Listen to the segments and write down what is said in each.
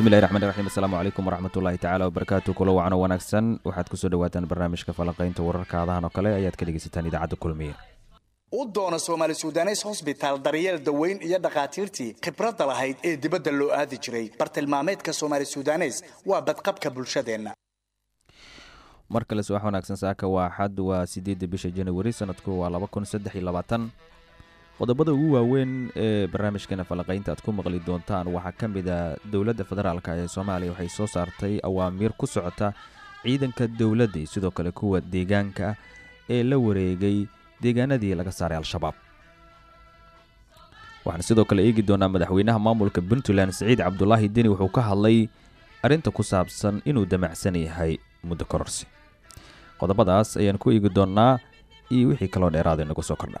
bismillahi raxmaan raxiim asalaamu calaykum waraxmatullaahi tacaala wabarakaatu kulo wacno wanaagsan. Waxaad ku soo dhawaataan barnaamijka falanqaynta wararka adahan oo kale ayaad ka dhegeysataan idaacadda kulmiye. U doona soomaali sudanes hosbitaal daryeel daweyn iyo dhakhaatiirtii khibradda lahayd ee dibadda loo aadi jiray. Bartilmaameedka soomaali sudanes waa badqabka bulshadeenna. Mar kale subax wanaagsan saaka waa axad waa sideedda bisha januari sanadku waa laba kun saddex iyo labaatan qodobada ugu waaweyn ee barnaamijkeena falanqaynta aad ku maqli doontaan waxaa ka mid a dowladda federaalk ee soomaaliya. Waxay soo saartay awaamiir ku socota ciidanka dowladda sidoo kale kuwa deegaanka ee la wareegay deegaanadii laga saaray al-shabaab. Waxaan sidoo kale eegi doonaa madaxweynaha maamulka puntland siciid cabdulaahi deni wuxuu ka hadlay arrinta ku saabsan inuu damacsan yahay muddo kororsi qodobadaas ayaan ku eegi doonnaa iyo wixii kaloo dheeraada inagu soo kordha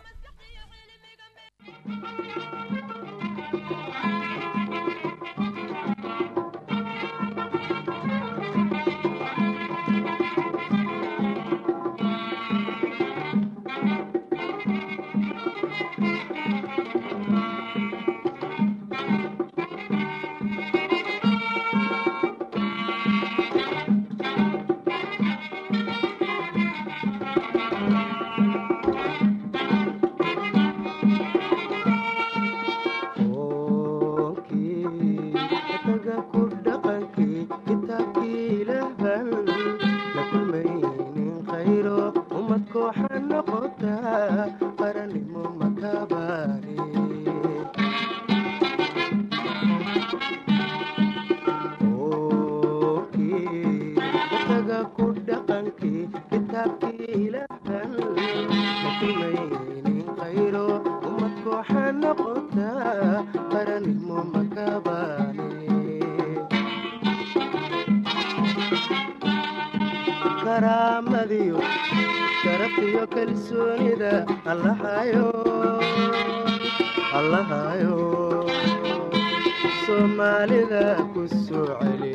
soomaalida ku soo celi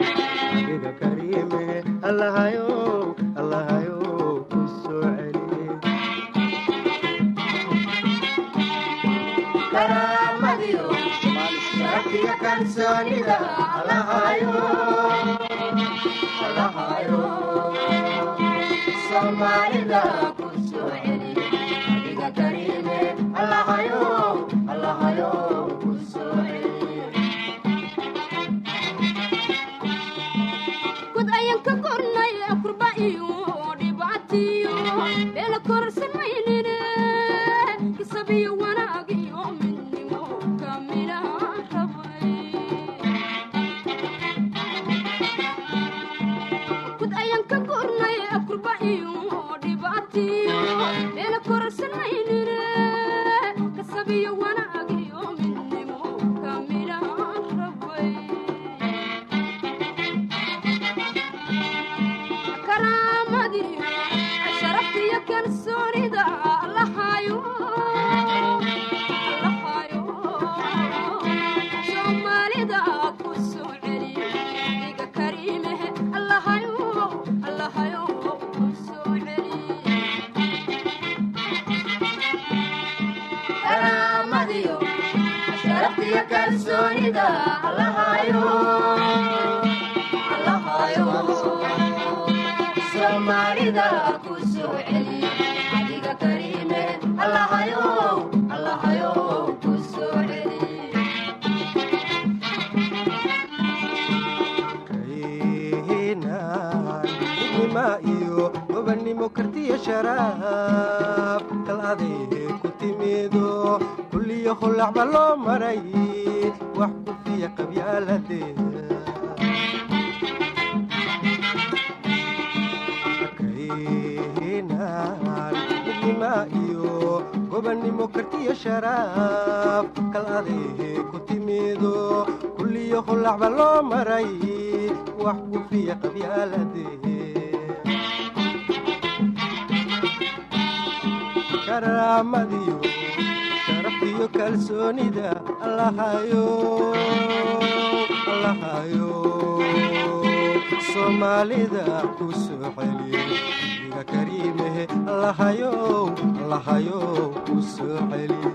abida kariime allahayow iyo kalsoonida somaalida kalsoonida soomaalida ku soo celi adiga kariine ku soo eliinaan idnima iyo gobanimo kartiya sharaab kal adeeg ku timido kulliyo hullacba loo maray wax kufiya qabyaaladeeda kaynan midnima iyo gobannimo kartiyo sharaaf kal adehe ku timido kulliyo hulacba loo maray wax kufiya qabyaaladeeda karaamadiyo iyo kalsoonida allahayo soomaalida ku soo celiye iga kariimehe allahayo allahayo ku soo celiye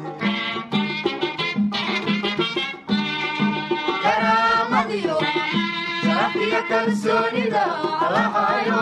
kalsoonida allahayo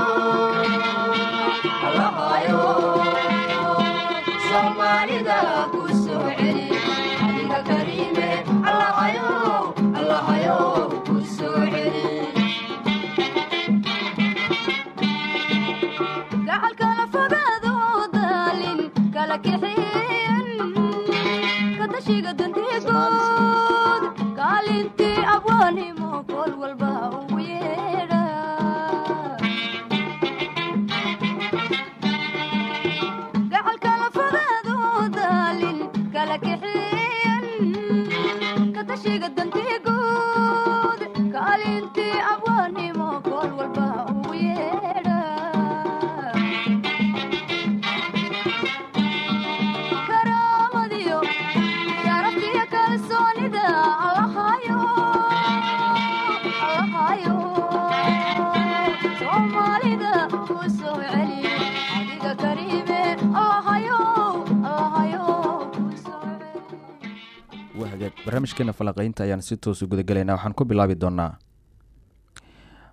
barnaamijkeena falanqaynta ayaan si toosu gudagelaynaa waxaan ku bilaabi doonaa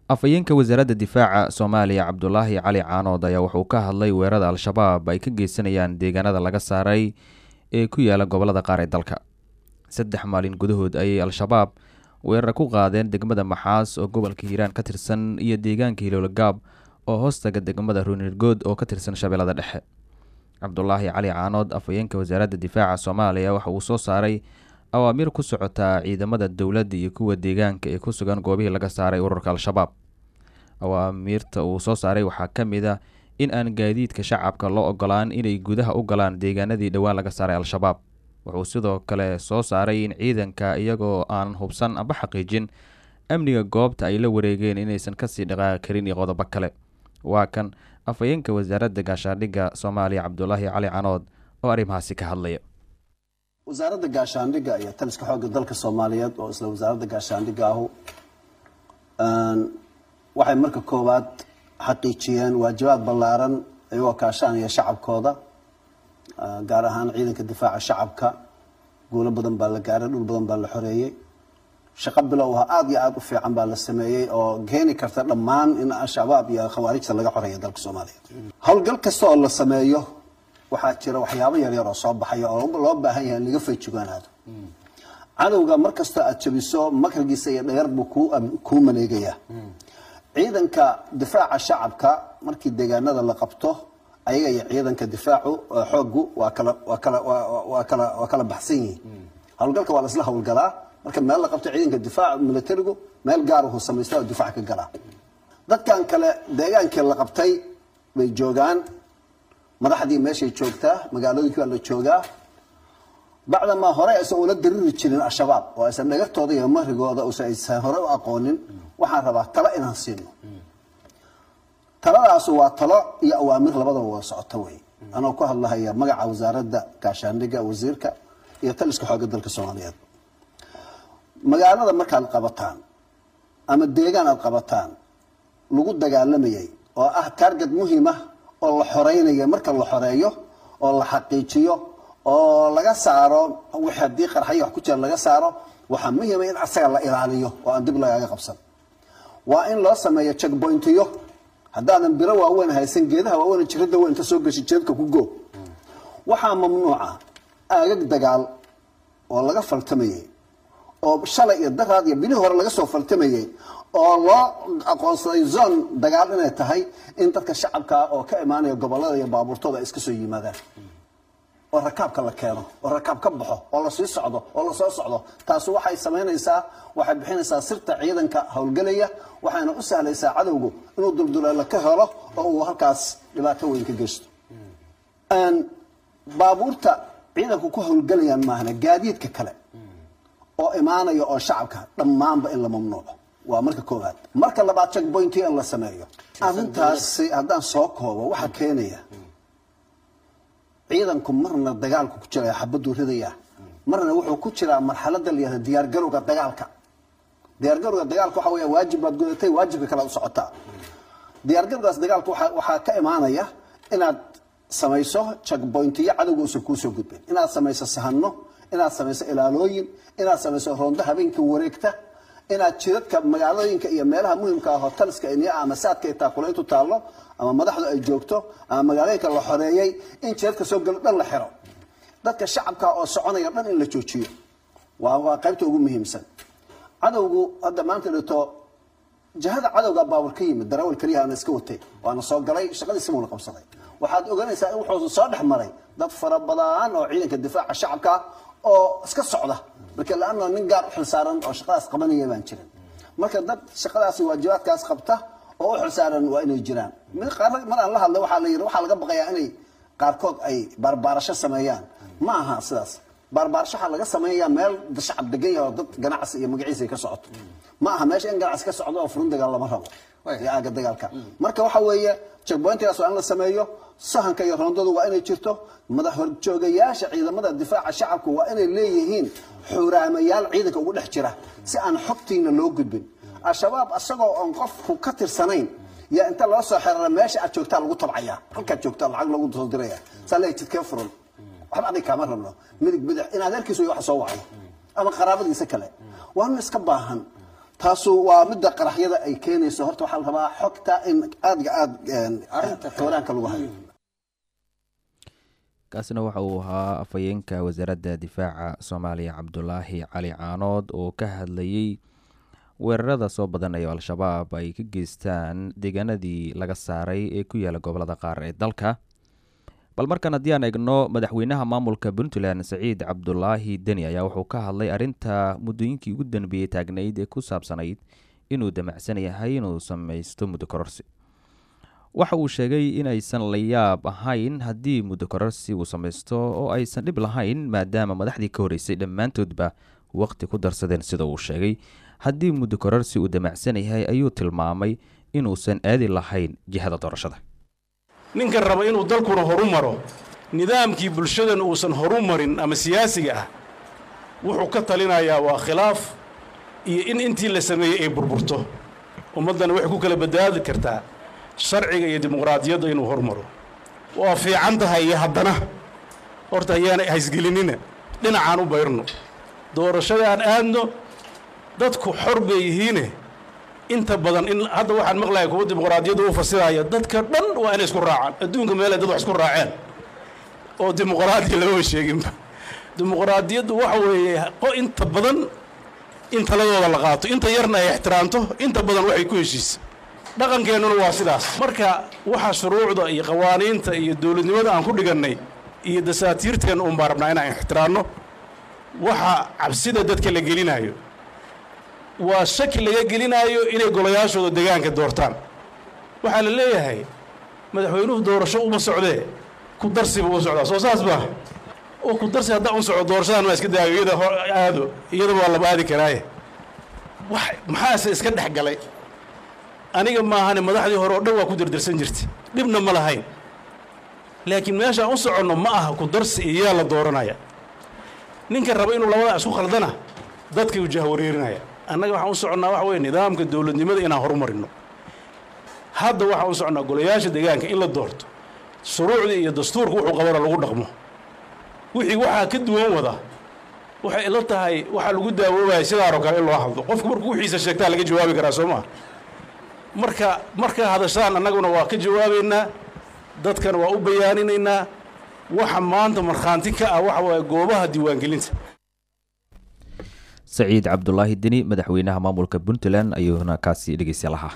afhayeenka wasaaradda difaaca soomaaliya cabdulaahi cali caanood ayaa wuxuu ka hadlay weerarada al-shabaab ay ka geysanayaan deegaanada laga saaray ee ku yaalla gobollada qaar ee dalka. Saddex maalin gudahood ayay al-shabaab weerar ku qaadeen degmada maxaas oo gobolka hiiraan ka tirsan iyo deegaanka hiloolagaab oo hoostaga degmada ruunirgood oo ka tirsan shabeellada dhexe. Cabdulaahi cali caanood afhayeenka wasaaradda difaaca soomaaliya waxa uu soo saaray awaamiir ku socotaa ciidamada dowladda iyo kuwa deegaanka ee ku sugan goobihii laga saaray ururka al-shabaab. Awaamiirta uu soo saaray waxaa ka mid a in aan gaadiidka shacabka loo ogolaan inay gudaha u galaan deegaanadii dhowaan laga saaray al-shabaab. Wuxuu sidoo kale soo saaray in ciidanka iyagoo aan hubsan amba xaqiijin amniga goobta ay la wareegeen inaysan ka sii dhaqaaqi karin iyo qodobo kale. Waa kan afhayeenka wasaaradda gaashaandhigga soomaaliya cabdulaahi cali canood oo arrimahaasi ka hadlaya wasaaradda gaashaandhigga iyo taliska xoogga dalka soomaaliyeed oo isla wasaaradda gaashaandhigga ahu waxay marka koowaad xaqiijiyeen waajibaad ballaaran iyagoo kaashanaya shacabkooda gaar ahaan ciidanka difaaca shacabka. Guulo badan baa la gaaray dhul badan baa la xoreeyey. Shaqo bilow ah aada iyo aada u fiican baa la sameeyey oo keeni karta dhammaan in al-shabaab iyo khawaarijta laga xoreeya dalka soomaaliya howlgal kasta oo la sameeyo waxaa jira waxyaabo yaryar oo soo baxaya oo loo baahan yahay in laga feejigoonaado cadowga mar kastoo aad jabiso makrigiisa iyo dhayar buu kuu maleegayaa ciidanka difaaca shacabka markii deegaanada la qabto ayaga iyo ciidanka difaacu xoogu waa kala baxsan yihiin. Howlgalka waa laisla howlgalaa marka meel la qabto ciidanka difaaca militarigu meel gaar uu samaysta oo difaac ka galaa. Dadkan kale deegaankii la qabtay bay joogaan madaxdii meeshay joogtaa magaalooyinkii waa la joogaa. Bacdamaa hore aysan ula dariri jirin al-shabaab oo aysan dhagartooda iyo marigooda aysan hore u aqoonin waxaan rabaa talo inaan siino. Taladaas waa talo iyo awaamir labadaba wada socoto wey anoo ku hadlahaya magaca wasaaradda gaashaandhigga wasiirka iyo taliska xoogga dalka soomaaliyeed. Magaalada markaad qabataan ama deegaan aad qabataan lagu dagaalamayay oo ah target muhiim ah oo la xoreynaya marka la xoreeyo oo la xaqiijiyo oo laga saaro wixii haddii qarxayo wax ku jira laga saaro waxaa muhiima in asaga la ilaaliyo oo aan dib lagaaga qabsan. Waa in loo sameeyo checkpointiyo. Haddaadan biro waaweyn haysan geedaha waaweyn jirada weyn inta soo gashi jeedka ku go. Waxaa mamnuuca aagag dagaal oo laga faltamayay oo shalay iyo daraad iyo bilihii hore laga soo faltamayay oo loo aqoonsaday zone dagaal inay tahay in dadka shacabka oo ka imaanaya gobollada iyo baabuurtooda ay iska soo yimaadaan. Oo rakaabka la keeno oo rakaab ka baxo oo la sii socdo oo la soo socdo. Taasi waxay samaynaysaa waxay bixinaysaa sirta ciidanka howlgelaya waxayna u sahlaysaa cadowgu inuu dulduleelo ka helo oo uu halkaas dhibaato weyn ka geysto. Baabuurta ciidanku ku howlgelayaan maahna gaadiidka kale oo imaanaya oo shacabka dhammaanba in la mamnuuco waa marka koowaad. Marka labaad checkpointi in la sameeyo. Arrintaasi haddaan soo koobo waxaa keenaya ciidanku marna dagaalku ku jiraya xabaduu ridaya marna wuxuu ku jiraa marxalada la yihahda diyaargarowga dagaalka. Diyaargarowga dagaalka waxa weya waajib baad gudatay waajibka kale u socotaa. Diyaargarowgaas dagaalka waxaa ka imaanaya inaad samayso checkpointiyo cadowga uusan kuusoo gudbin. Inaad samayso sahano inaad samayso ilaalooyin inaad samayso roondo habeenkii wareegta inaad jidadka magaalooyinka iyo meelaha muhimka ah hoteliska iniya ama saadka ay taakulayntu taallo ama madaxdu ay joogto ama magaalooyinka la xoreeyey in jidadka soo galo dhan la xiro. Dadka shacabka oo soconaya dhan in la joojiyo. Waa qaybta ugu muhiimsan. Cadowgu hadda maanta dhito jihada cadowga baawar ka yimid darawal keliyahaana iska watay waana soo galay shaqadiisi muuna qabsaday. Waxaad ogaanaysaa in wuxuu soo dhex maray dad fara badan oo ciidanka difaaca shacabka oo iska socda marka laana nin gaar u xilsaaran oo shaqadaas qabanaya baan jirin. Marka dad shaqadaasi waajibaadkaas qabta oo u xilsaaran waa inay jiraan. Mid qaar mar aan la hadlay waxaa la yidhi waxaa laga baqayaa inay qaarkood ay baarbaarasho sameeyaan. Ma aha sidaas baarbaarasho waxaa laga sameeyaa meel shacab degan yahay oo dad ganacsi iyo magaciisa ay ka socoto. Ma aha meesha in ganacsi ka socdo oo furun dagaal lama rabo iyo aaga dagaalka. Marka waxa weeye checkpointigaas waa in la sameeyo sahanka iyo roondadu waa inay jirto. Madax horjoogayaasha ciidamada difaaca shacabku waa inay leeyihiin xuraamayaal ciidanka ugu dhex jira si aan xogtiina loo gudbin. Al-shabaab asagoo oon qofku ka tirsanayn yaa inta loo soo xerara meesha aad joogtaa lagu tabcayaa halkaad joogtaa lacag lagu soo diraya saa leeyahay jidkee furan waxba adig kaama rabno. Midig bidix in adeerkiisu wax soo wacay. Ama qaraabadiisa kale. Waa nin iska baahan. Taasu waa midda qaraxyada ay keenayso. Horta waxaa la rabaa xogta in aadga aada xooraanka lagu hayo. Kaasina waxa uu ahaa afhayeenka wasaaradda difaaca soomaaliya cabdulaahi cali caanood oo ka hadlayey weerarada soo badanaya oo al-shabaab ay ka geystaan deegaanadii laga saaray ee ku yaalla gobollada qaar ee dalka bal markan haddii aan eegno madaxweynaha maamulka puntland saciid cabdulaahi deni ayaa wuxuu ka hadlay arrinta muddooyinkii ugu danbeeyey taagnayd ee ku saabsanayd inuu damacsan yahay inuu samaysto muddo waxa uu sheegay inaysan la yaab ahayn haddii muddo kororsi uu samaysto oo aysan dhib lahayn maadaama madaxdii ka horreysay dhammaantoodba waqti ku darsadeen sida uu sheegay. Haddii muddo uu damacsan yahay ayuu tilmaamay inuusan aadi lahayn jihada doorashada ninka raba inuu dalkuna horu maro nidaamkii bulshadan uusan horu marin ama siyaasiga ah wuxuu ka talinayaa waa khilaaf iyo in intii la sameeyey ay burburto. Ummaddana waxay ku kala badbaadi kartaa sharciga iyo dimuqraadiyadda inuu hormaro waa fiican tahay iyo haddana horta ayaana haysgelinina dhinacaan u bayrno. Doorashadaan aadno dadku xor bay yihiine inta badan in hadda waxaan maqlaya kuwa dimuqraadiyadda u fasiraya dadka dhan waa inay isku raacaan. Adduunka meelay dad wax isku raaceen? Oo dimuqraadiya lamama sheeginba dimuqraadiyaddu waxa weeye inta badan in taladooda la qaato inta yarna ay ixtiraamto inta badan waxay ku heshiisa dhaqankeennuna waa sidaas. Marka waxa shuruucda iyo qawaaniinta iyo dowladnimada aan ku dhigannay iyo dasaatiirteenna un baan rabnaa inaan ixtiraamno waxa cabsida dadka la gelinayo waa shaki laga gelinaayo inay golayaashooda degaanka doortaan. Waxaa la leeyahay madaxweynuhu doorasho uma socdee ku darsiba u socdaa soo saas baa oo ku darsi haddaan u soco doorashadan maa iska daayo iyada aado iyada waa laba aadi karaaye. Wax maxaase iska dhex galay? Aniga maahane madaxdii hore oo dhan waa ku dardarsan jirtay. Dhibna ma lahayn. Laakiin meeshaan u soconno ma aha ku darsi iyo yaa la dooranaya. Ninka raba inuu labadaa isku khaldana dadkay u jahwareerinaya annaga waxaan u soconnaa waxa weye nidaamka dowladnimada inaan horumarino. Hadda waxaan u soconnaa golayaasha deegaanka in la doorto. Shuruucdii iyo dastuurka wuxuu qabana lagu dhaqmo. Wixii waxaa ka duwan wada waxay ila tahay waxaa lagu daawoobaya sidaanoo kale in loo hadlo. Qofku markuu wixiisa sheegtaa laga jawaabi karaa soo maa marka markaa hadashaan annaguna waa ka jawaabaynaa dadkana waa u bayaaninaynaa. Waxa maanta markhaanti ka ah waxa waaye goobaha diiwaangelinta saciid cabdulaahi deni madaxweynaha maamulka puntland ayuuna kaasi dhegeysta lahaa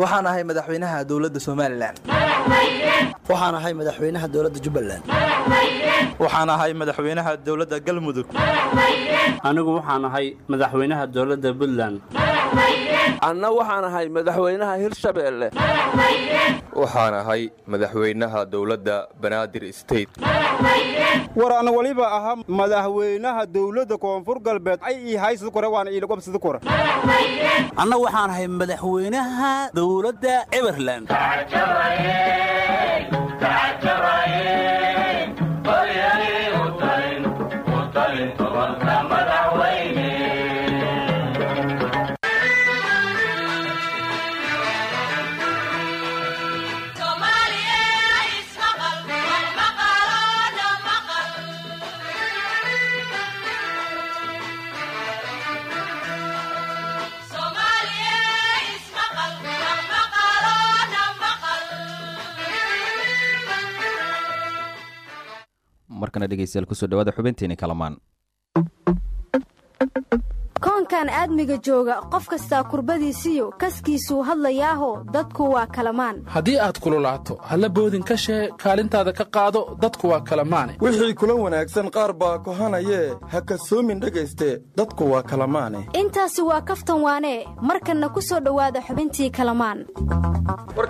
waxaan ahay madaxweynaha dowladda somalilan waxaan ahay madaxweynaha dowladda jubbaland. Waxaan ahay madaxweynaha dowladda galmudug. Anigu waxaan ahay madaxweynaha dowladda puntland anna waxaan ahay madaxweynaha hirshabeelle waxaan ahay madaxweynaha dowladda banaadir state. War an waliba ahaa madaxweynaha dowladda koonfur galbeed. Ay ii haysid kore waana iilagobsidi kore. Anna waxaan ahay madaxweynaha dowladda eberland markana dhegeystayaal ku soo dhawaada xubinteeni kalamaan koonkan aadmiga jooga qof kastaa kurbadiisiyo kaskiisuu hadlayaaho dadku waa kalamaan. Haddii aad kululaato halla boodin ka shee kaalintaada ka qaado dadku waa kalamaane. Wixii kula wanaagsan qaar baa kohanayee ha kasoomin dhegayste dadku waa kalamaane. Intaasi waa kaftan waanee markanna ku soo dhowaada xubintii kalamaan. War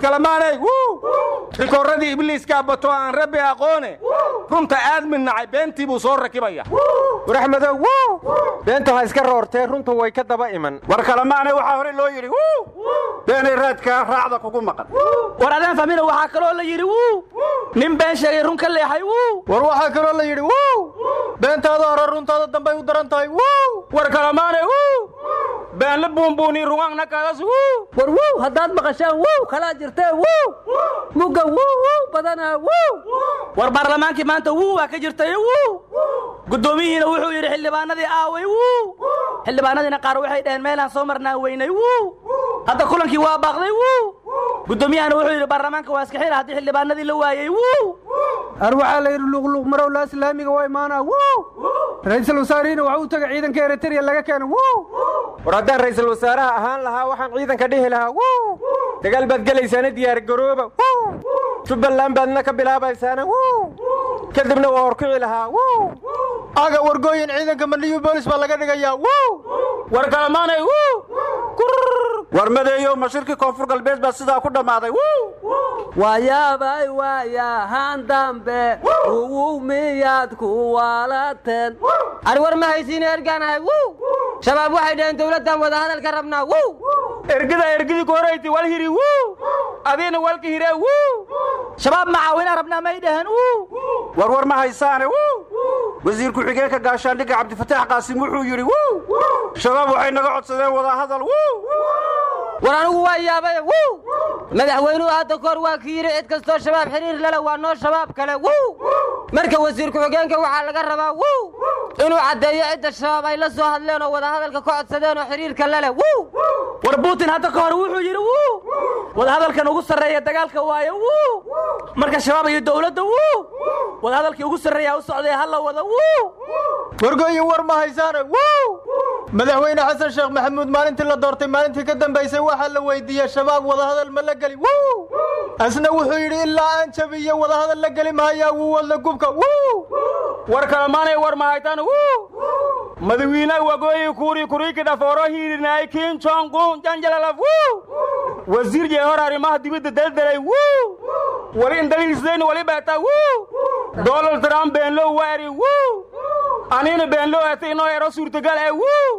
rikoorradii ibliiskaa bato aan rabbi aqoone. Runta aadmin nacay beentii buu soo rakibaya. War axmedow beenta ha iska roortee runta way ka daba iman. War kalamaanay waxaa hore loo yidhi beenay raadkaa raacda kugu maqan. War adaan fahmina waxaa kaloo la yidhi nin been sheegay run ka leexay war waxaa kaloo la yidhi beentaada hore runtaada dambay u daran tahay war kalamaanay been la buunbuuni rugaanna kaadas war wow haddaad maqashaan wow kalaa jirtee wow mugga wow wow badanaa wow war baarlamaankii maanta wow waa ka jirtay wow guddoomiyihiina wuxuu yidhi xildhibaanadii aaway wow xildhibaanadiina qaar waxay dhaheen meelaan soo marnaa weynay. Wow hadda kulankii waa baaqday wow guddoomiyahana wuxuu yidhi baarlamaanka waa iska xira haddii xildhibaanadii la waayey wow ar waxaa la yidhi luqluq marowla islaamiga waa imaanaa. Wow ra'iisul wasaarihiina waxa u taga ciidanka eritrea laga keena wow war haddaan ra'iisul wasaaraha ahaan lahaa waxaan ciidanka dhihi lahaa wow dagaal baad gelaysaana diyaar garooba. Wow jubbaland baadna ka bilaabaysaana. Wow kadibna waa horkici lahaa. Wow aga wargooyin ciidanka mandhiyu boolis baa laga dhigayaa. Wow war kalamaanay. Wow war madeeyo mashirkii koonfur galbeed baa sidaa ku dhammaaday waayaabay waayahaan dambe uwu miyaad ku waalateen ari war ma haysiina ergaanahay wow shabaab waxay dhaheen dowladdan wadahadalka rabnaa wow ergida ergidii ku horayti wal hiri wow adiina walka hiree wow shabaab macaawina rabnaa may dhaheen wow war war ma haysaane wow wasiir ku-xigeenka gaashaandhigga cabdifataax qaasim wuxuu yidhi wow shabaab waxay naga codsadeen wadahadal wow war anigu waa yaabay wow madaxweynuhu hadda kahor waa ki yidhi cid kastoo shabaab xiriir lale waa noo shabaab kale wow marka wasiir ku-xigeenka waxaa laga rabaa wow inuu caddeeyo cidda shabaab ay la soo hadleen oo wadahadalka ka codsadeen oo xiriirka lale wow war buutin hadda ka hor wuxuu yidhi wow wadahadalkan ugu sarreeya dagaalka waaye wow marka shabaab iyo dowladda wow wadahadalkii ugu sarreeyaa u socday halla wada wow wargooyin war ma haysaane wow madaxweyne xasan sheekh maxamuud maalintii la doortay maalintii ka dambaysay waxaa la weydiiyey shabaab wadahadal ma la geli. Wow asna wuxuu yidhi ilaa aan jabiyo wadahadal la geli mahayaa wuu wadla gubka. War kalamaanay war mahaytan wow madawiinaha wagooyi kuuri kuriiki dhafooro hiirinaay kiin jongun janjalalaf wasiir jee hor arrimaha dibadda daldalay wow wali indaliisdayn wali beeta wow donald trump beenlow waari aniina beenlow ata inoo ero suurtagal ee wow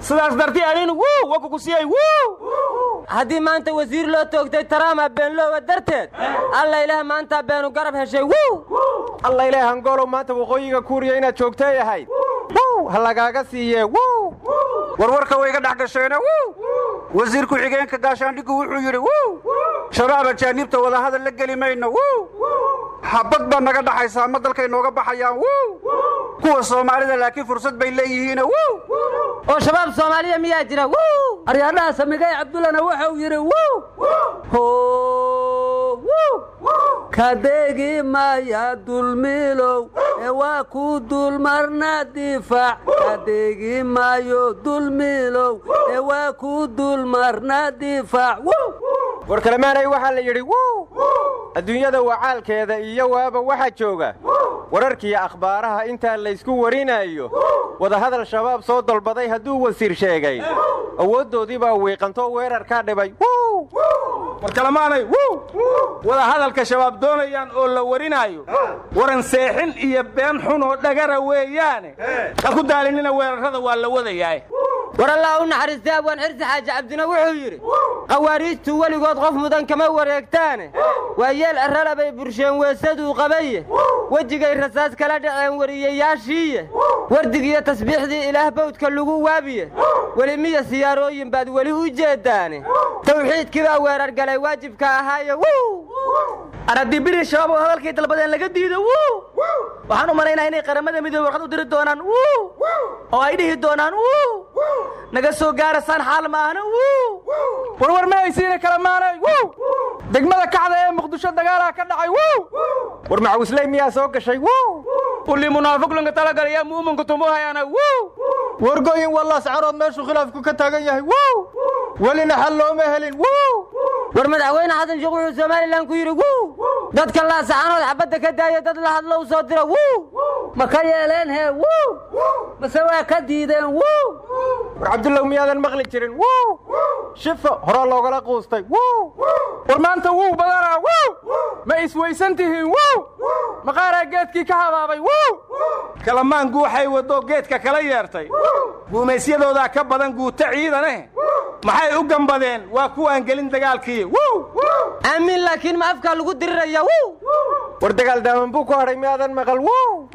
sidaas dartii aniina wow wa kukusiyay wow haddii maanta wasiir loo toogtay taraama beenloowa darteed alla ilaah maanta beenu garab heshay alla ilaah hangoolow maanta waqooyiga kuuriya inaad joogtay ahayd ha lagaaga siiye warwarka way iga dhex gasheene wasiir ku-xigeenka gaashaandhiggu wuxuu yidhi shabaab ajaaniibta wadahadal la geli mayno xabad baa naga dhaxaysaa ma dalkay nooga baxayaan kuwa soomaalida laakiin fursad bay leeyihiin oo shabaab soomaaliya miyaa jira aryaadhaha samigay cabdullana waxa uu yidhi wow kadeegi maya dulmiilow ee waa ku dulmarna difaac kadeegi maayo dulmiilow ee waa ku dulmarna difaac war kalemaanay waxaa la yidhi wow adduunyada wacaalkeeda iyo waaba waxaa jooga wararkiiyo akhbaaraha intaa laysku warinayo wadahadal shabaab soo dalbaday hadduu wasiir sheegay. Awooddoodii baa wiiqantoo weerarkaa dhibay. War kalamaanay wadahadalka shabaab doonayaan oo la warinaayo waran seexin iyo been xun oo dhagara weeyaane. Ha ku daalinina weerarrada waa la wadayaa war allah u naxariistay abwaan xirsi xaaji cabdina wuxuu yidhi qawaariijtu weligood qof mudan kama wareegtaane. Waa yeel arrala bay bursheen weesaduu qabaye wejigay rasaas kala dhaceen wariyayaashiiye wardigiyo tasbiixdii ilaah bawdka lagu waabiye weli miya siyaarooyin baad weli u jeeddaane. Tawxiidkii baa weerar galay waajibka ahaaye w araddii biri shabaab oo hadalkay dalbadeen laga diido w waxaan u malaynaa inay qaramada midoobe warqad u diri doonaan w oo ay dhihi doonaan w naga soo gaarasaan xaal maahna warwar ma haysiina kala maanay degmada kacda ee muqdisho dagaalaha ka dhacay war macawisley miyaa soo gashay uli munaafiqlinka talagalaya muuminka tumuhayana wargoyin wallaas carood meeshuu khilaafku ka taagan yahay welina xal looma helin war madaxweyne xasan sheekh wuxuu somalilan ku yidhi dadka laasaxanood xabadda ka daaya dad la hadlo u soo dira wuu! Ma ka yeeleen hee wuu! Mase waa ka diideen wuu! War cabdullow miyaadan maqli jirin wow shifo horaa loogala quustay wow war maanta wuu badanaa wow ma isweysan tihiin wow maqaaraa geedkii ka habaabay wow kalamaan guuxay waddo geedka kala yeertay. Guumaysyadoodaa ka badan guuto ciidane maxay u gambadeen? Waa kuwaan gelin dagaalkii aamin laakiin ma afkaa lagu diriraya wuu war dagaal daaman buu ku hadhay miyaadan maqal wow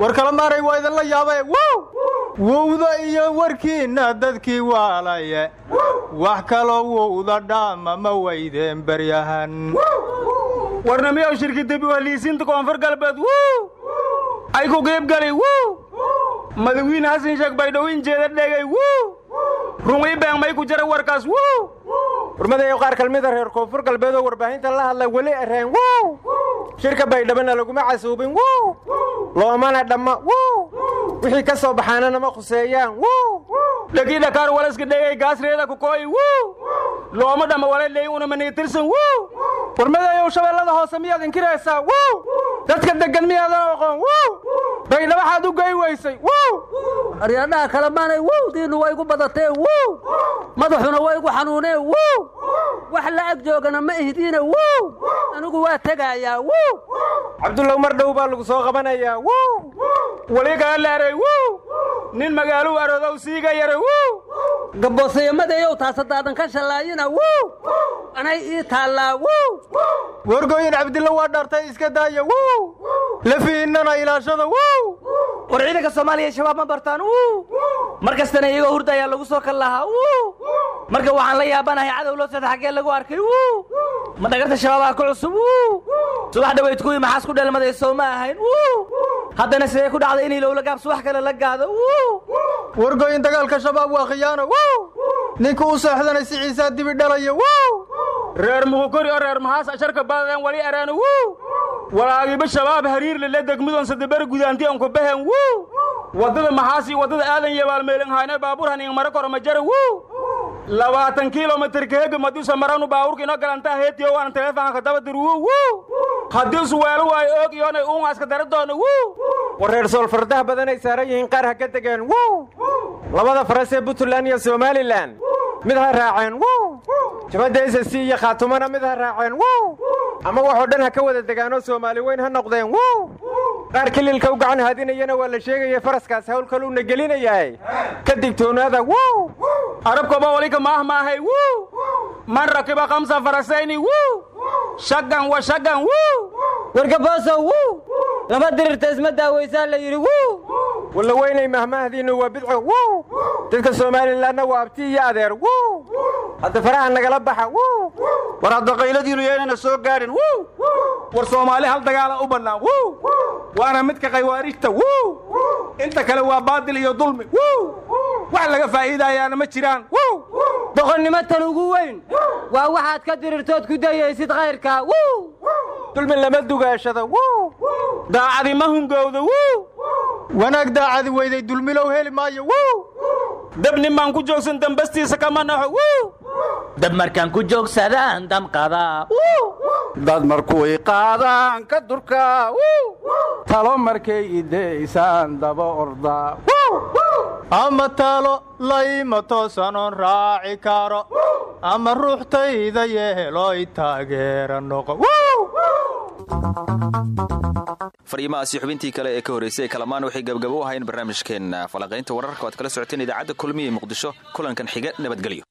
war kala maaray waa idinla yaabee wow wowda iyo warkiinna dadkii waalaye wax kaloo wowda dhaama ma weydeen baryahan warnamiyow shirki debi wahliisiinta koonfur galbeed ay ku qiibgali wuu madawiine hasan sheekh baydhowin jeeda dhegay been may ku jara warkaas wuu warmadayow qaar kalmida reer koonfur galbeedoo warbaahinta la hadla weli areen wow shirka baydhabana laguma casuubin wow loomana dhamma wow wixii ka soo baxaana nama khuseeyaan wow dhegii dhakaar walaska dhegay gaasreeda ku kooyi wuu. Looma dhamma wala leey una maniitirsan wuu. Warmadayow shabeellada hoose miyaad inkiraysaa wow dadka deggan miyaadan aqoon wow baydhaba xaad u gey weysay wow aryadhaha kale maanay wowdiinnu way gu badatee wow madaxuna way gu xanuunee wow wax la ag joogana ma ihdiina wow anigu waa tegaayaa wow cabdullow mar dhow baa lagu soo qabanayaa kaa laaray wow nin magaaluu aroodow siiga yara wow gabboosayamadayyow taasadaadan ka shallaayina wow anay ii taallaa wow wargooyin cabdilla waa dhaartay iska daaya wow lafiinnana ilaashada wow war ciidanka soomaaliya shabaab ma bartaan? Mar kastana iyagoo hurda ayaa lagu soo kal lahaa. Marka waxaan la yaabanahay cadow loo sada xaggee lagu arkay. Ma dhagarta shabaabaha ku cusub? Subax dhaweyd kuwii maxaas ku dheelmaday soo ma ahayn? Haddana sidee ku dhacday in ilowla gaab subax kale la gaado? Wuu! Wargooyin dagaalka shabaab waa khiyaano. Ninka u seexdanay si ciisaa dibi dhalaya reer muhukori oo reer mahaas asharka badadeen wali araana wuu walaagiba shabaab hariir lele degmidon sadabere gudaanti aan ku bahen wuu! Waddada maxaas iyo waddada aadan yabaalmeelin hayne baabuur hanin mara koro ma jara wuu! Labaatan kilomitir kahega maduusa maranu baabuurka inoo galantaa heetiyo waan teleefonka daba dir wuu! Wuu! Haddii isu weelo waayo oog iyoonay uungaska dara doono wuu! War reer sool fardaha badanay saaran yihiin qaar ha ka tegeen wow labada faras ee puntland iyo somalilan mid ha raaceen wow jabadda s s c iyo khaatumana mid ha raaceen wow ama waxoo dhan ha ka wada degaanoo soomaali weyn ha noqdeen. Qaar kililka u gacan haadinayana waa la sheegaya faraskaas hawl kaluuna gelinayahay. Ka digtoonaada wow arabkoba walika maah maahay wuu man rakiba kamsa farasayni wuu shagan wa shagan wuu wargaboosow wuu laba dirirta isma daawaysaa la yidhi wuu walla weynay mahmahdiinnu waa bidco wow dadka somalilanna waa abti iyo adeer wow hadda faraha nagala baxa wow war hadda qayladiinu yaynana soo gaadhin war soomaali hal dagaala u bannaan. Waana midka khaywaariijta wuu inta kale waa baadil iyo dulmi. Wax laga faa'iidayaana ma jiraan. Doqonnimo tan ugu weyn. Waa waxaad ka dirirtood ku dayaysid khayrkaa dulmi lama dugaashada wuu daacadi ma hungowda wuu wanaag daacadi weyday dulmilow heli maayo. Dab ninbaan ku joogsan dambastiisa kama naxo dab markaan ku joogsadaan damqadaa dad markuy qaadaan ka durkaa talo markay ideysaan daba ordaa ama talo layma toosanoon raaci karo ama ruuxtayda yeeloy taageera noqo fariimahaasi xubintii kale ee ka horraysay ee kalamaan waxay gabgabo u ahayn barnaamijkeenna falaqaynta wararka o ad kala socoteen idaacadda kulmiya ee muqdisho kulankan xiga nabadgelyo